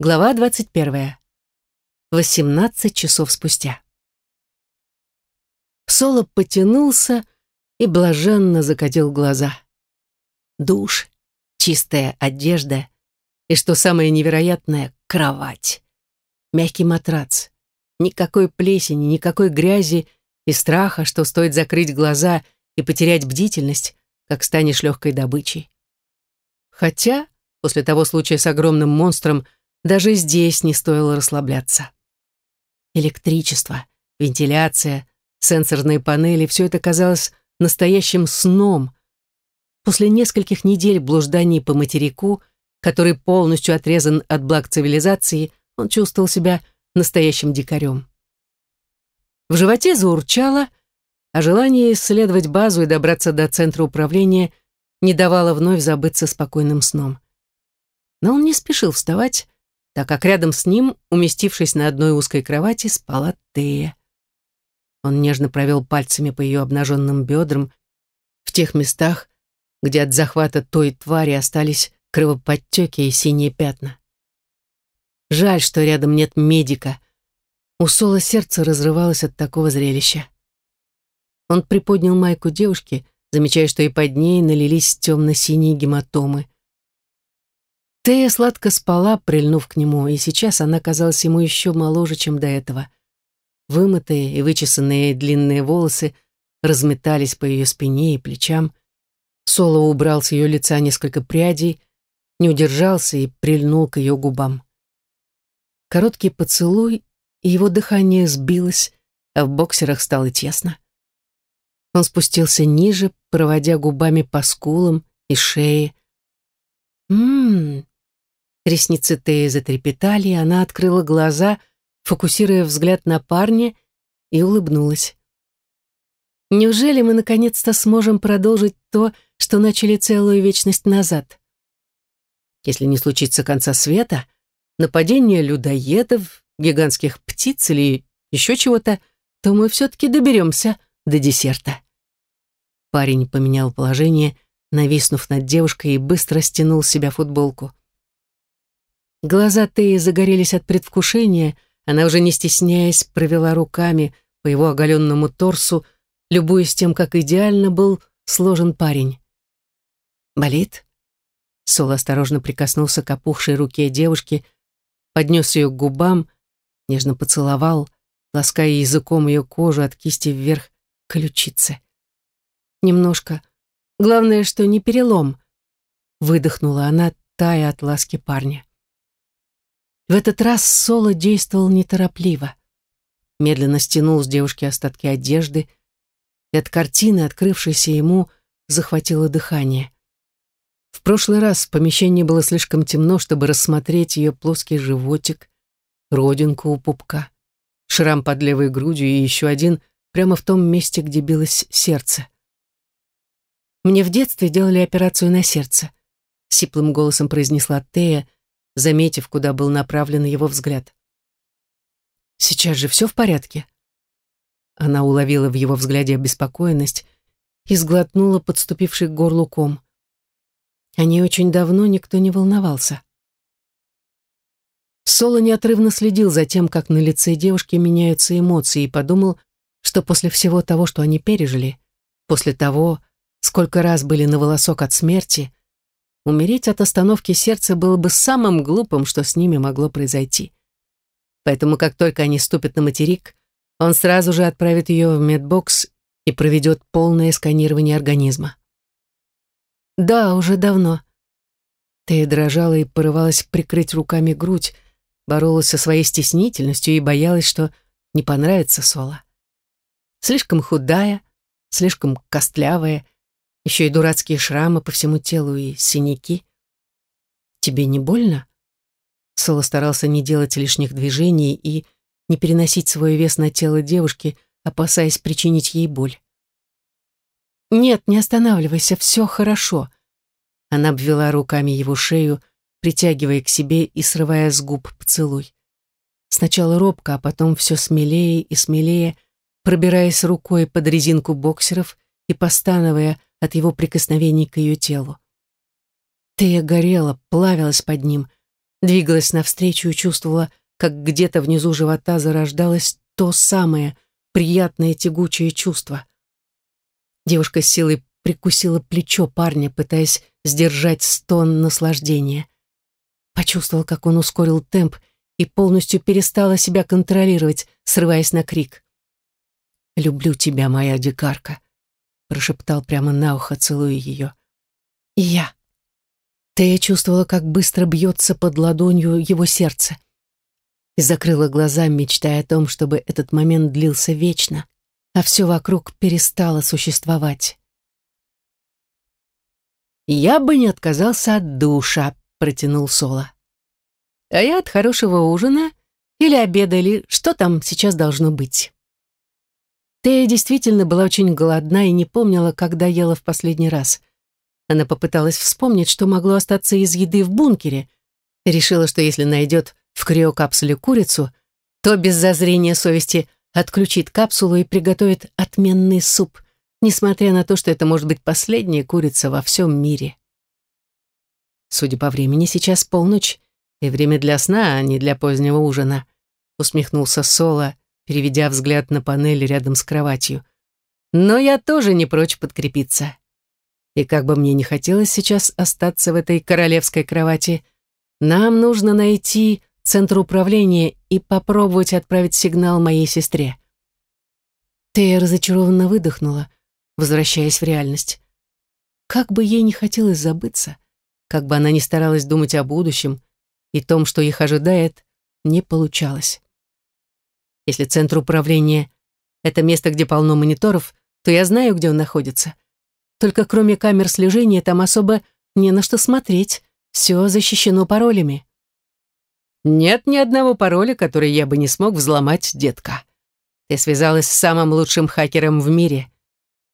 Глава 21. 18 часов спустя. Соло потянулся и блаженно закатил глаза. Душ, чистая одежда и, что самое невероятное, кровать. Мягкий матрац. Никакой плесени, никакой грязи и страха, что стоит закрыть глаза и потерять бдительность, как станешь легкой добычей. Хотя, после того случая с огромным монстром, даже здесь не стоило расслабляться. Электричество, вентиляция, сенсорные панели — все это казалось настоящим сном. После нескольких недель блужданий по материку, который полностью отрезан от благ цивилизации, он чувствовал себя настоящим дикарем. В животе заурчало, а желание исследовать базу и добраться до центра управления не давало вновь забыться спокойным сном. Но он не спешил вставать, так как рядом с ним, уместившись на одной узкой кровати, спала Тея. Он нежно провел пальцами по ее обнаженным бедрам в тех местах, где от захвата той твари остались кровоподтеки и синие пятна. Жаль, что рядом нет медика. У Сола сердце разрывалось от такого зрелища. Он приподнял майку девушки, замечая, что и под ней налились темно-синие гематомы. Тея сладко спала, прильнув к нему, и сейчас она казалась ему еще моложе, чем до этого. Вымытые и вычесанные длинные волосы разметались по ее спине и плечам. Соло убрал с ее лица несколько прядей, не удержался и прильнул к ее губам. Короткий поцелуй, и его дыхание сбилось, а в боксерах стало тесно. Он спустился ниже, проводя губами по скулам и шее. «Ммм, Ресницы Теи затрепетали, и она открыла глаза, фокусируя взгляд на парня, и улыбнулась. «Неужели мы наконец-то сможем продолжить то, что начали целую вечность назад?» Если не случится конца света, нападение людоедов, гигантских птиц или еще чего-то, то мы все-таки доберемся до десерта. Парень поменял положение, нависнув над девушкой и быстро стянул с себя футболку. Глаза Теи загорелись от предвкушения, она уже не стесняясь провела руками по его оголенному торсу, любуясь тем, как идеально был сложен парень. «Болит?» Сол осторожно прикоснулся к опухшей руке девушки, поднес ее к губам, нежно поцеловал, лаская языком ее кожу от кисти вверх к ключице. «Немножко. Главное, что не перелом», — выдохнула она, тая от ласки парня. В этот раз Соло действовал неторопливо. Медленно стянул с девушки остатки одежды, и от картины, открывшейся ему, захватило дыхание. В прошлый раз в помещении было слишком темно, чтобы рассмотреть ее плоский животик, родинку у пупка, шрам под левой грудью и еще один прямо в том месте, где билось сердце. «Мне в детстве делали операцию на сердце», — сиплым голосом произнесла Тея, заметив, куда был направлен его взгляд. «Сейчас же все в порядке?» Она уловила в его взгляде обеспокоенность и сглотнула подступивший к горлу ком. О ней очень давно никто не волновался. Соло неотрывно следил за тем, как на лице девушки меняются эмоции, и подумал, что после всего того, что они пережили, после того, сколько раз были на волосок от смерти, Умереть от остановки сердца было бы самым глупым, что с ними могло произойти. Поэтому, как только они ступят на материк, он сразу же отправит ее в медбокс и проведет полное сканирование организма. «Да, уже давно». Тея дрожала и порывалась прикрыть руками грудь, боролась со своей стеснительностью и боялась, что не понравится Соло. Слишком худая, слишком костлявая — еще и дурацкие шрамы по всему телу и синяки. Тебе не больно? Соло старался не делать лишних движений и не переносить свой вес на тело девушки, опасаясь причинить ей боль. «Нет, не останавливайся, все хорошо». Она обвела руками его шею, притягивая к себе и срывая с губ поцелуй. Сначала робко, а потом все смелее и смелее, пробираясь рукой под резинку боксеров и постановая от его прикосновений к ее телу. Тея горела, плавилась под ним, двигалась навстречу и чувствовала, как где-то внизу живота зарождалось то самое приятное тягучее чувство. Девушка с силой прикусила плечо парня, пытаясь сдержать стон наслаждения. Почувствовал, как он ускорил темп и полностью перестала себя контролировать, срываясь на крик. «Люблю тебя, моя дикарка», — прошептал прямо на ухо, целуя ее. «И я». Тея чувствовала, как быстро бьется под ладонью его сердце. И закрыла глаза, мечтая о том, чтобы этот момент длился вечно, а все вокруг перестало существовать. «Я бы не отказался от душа», — протянул Соло. «А я от хорошего ужина или обеда, или что там сейчас должно быть». Тея действительно была очень голодна и не помнила, когда ела в последний раз. Она попыталась вспомнить, что могло остаться из еды в бункере. Решила, что если найдет в криокапсуле курицу, то без зазрения совести отключит капсулу и приготовит отменный суп, несмотря на то, что это может быть последняя курица во всем мире. Судя по времени, сейчас полночь, и время для сна, а не для позднего ужина, усмехнулся Соло, переведя взгляд на панель рядом с кроватью. «Но я тоже не прочь подкрепиться. И как бы мне не хотелось сейчас остаться в этой королевской кровати, нам нужно найти центр управления и попробовать отправить сигнал моей сестре». Тея разочарованно выдохнула, возвращаясь в реальность. Как бы ей не хотелось забыться, как бы она ни старалась думать о будущем и том, что их ожидает, не получалось. Если центр управления — это место, где полно мониторов, то я знаю, где он находится. Только кроме камер слежения там особо не на что смотреть. Все защищено паролями. Нет ни одного пароля, который я бы не смог взломать, детка. Ты связалась с самым лучшим хакером в мире.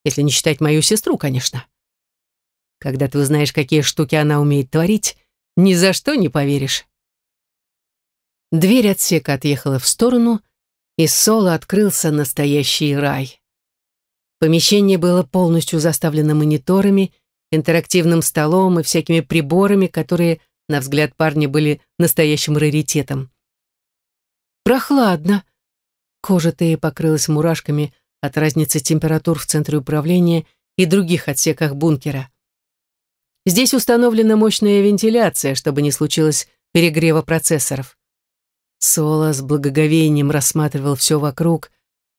Если не считать мою сестру, конечно. Когда ты узнаешь, какие штуки она умеет творить, ни за что не поверишь. Дверь отсека отъехала в сторону, и Соло открылся настоящий рай. Помещение было полностью заставлено мониторами, интерактивным столом и всякими приборами, которые, на взгляд парня, были настоящим раритетом. Прохладно. Кожа Теи покрылась мурашками от разницы температур в центре управления и других отсеках бункера. Здесь установлена мощная вентиляция, чтобы не случилось перегрева процессоров. Соло с благоговением рассматривал все вокруг,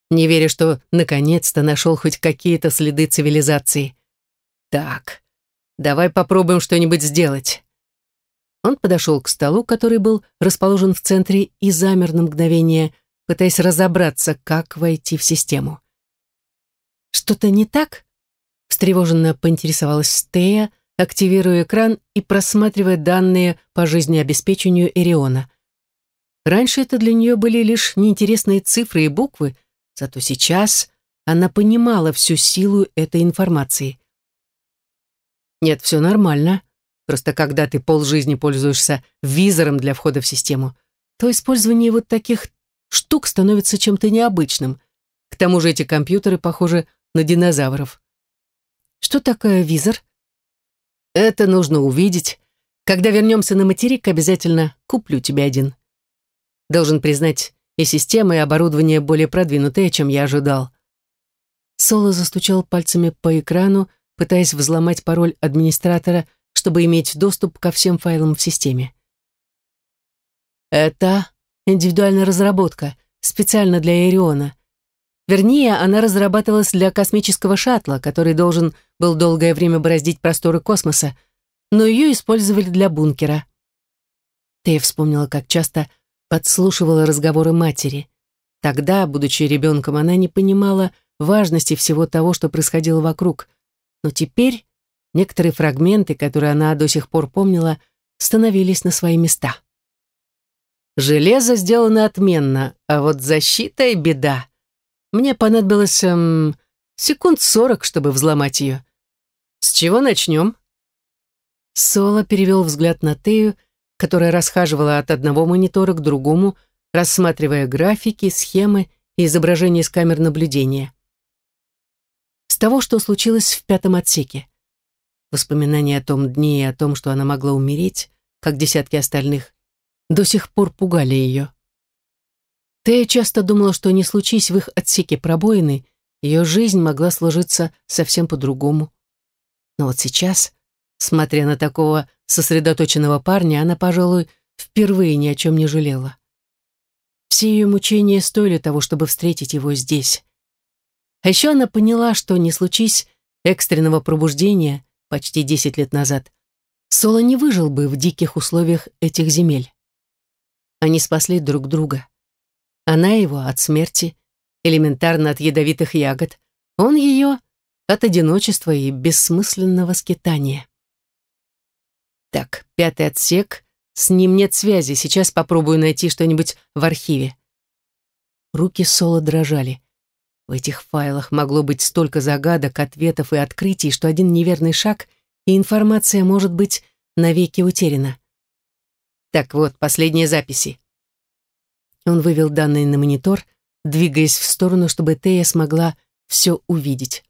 не веря, что наконец-то нашел хоть какие-то следы цивилизации. «Так, давай попробуем что-нибудь сделать». Он подошел к столу, который был расположен в центре, и замер на мгновение, пытаясь разобраться, как войти в систему. «Что-то не так?» — встревоженно поинтересовалась Стея, активируя экран и просматривая данные по жизнеобеспечению Эриона. Раньше это для нее были лишь неинтересные цифры и буквы, зато сейчас она понимала всю силу этой информации. Нет, все нормально. Просто когда ты полжизни пользуешься визором для входа в систему, то использование вот таких штук становится чем-то необычным. К тому же эти компьютеры похожи на динозавров. Что такое визор? Это нужно увидеть. Когда вернемся на материк, обязательно куплю тебе один. Должен признать, и система, и оборудование более продвинутые, чем я ожидал. Соло застучал пальцами по экрану, пытаясь взломать пароль администратора, чтобы иметь доступ ко всем файлам в системе. Это индивидуальная разработка, специально для Эриона. Вернее, она разрабатывалась для космического шаттла, который должен был долгое время бороздить просторы космоса, но ее использовали для бункера. Тея вспомнила, как часто подслушивала разговоры матери. Тогда, будучи ребенком, она не понимала важности всего того, что происходило вокруг. Но теперь некоторые фрагменты, которые она до сих пор помнила, становились на свои места. Железо сделано отменно, а вот защита и беда. Мне понадобилось эм, секунд сорок, чтобы взломать ее. С чего начнем? Соло перевел взгляд на Тею которая расхаживала от одного монитора к другому, рассматривая графики, схемы и изображения с камер наблюдения. С того, что случилось в пятом отсеке. Воспоминания о том дне и о том, что она могла умереть, как десятки остальных, до сих пор пугали ее. Тея часто думала, что не случись в их отсеке пробоины, ее жизнь могла сложиться совсем по-другому. Но вот сейчас, смотря на такого сосредоточенного парня, она, пожалуй, впервые ни о чем не жалела. Все ее мучения стоили того, чтобы встретить его здесь. А еще она поняла, что не случись экстренного пробуждения почти десять лет назад, Соло не выжил бы в диких условиях этих земель. Они спасли друг друга. Она его от смерти, элементарно от ядовитых ягод, он ее от одиночества и бессмысленного скитания. Так, пятый отсек, с ним нет связи, сейчас попробую найти что-нибудь в архиве. Руки Соло дрожали. В этих файлах могло быть столько загадок, ответов и открытий, что один неверный шаг, и информация может быть навеки утеряна. Так вот, последние записи. Он вывел данные на монитор, двигаясь в сторону, чтобы Тея смогла все увидеть.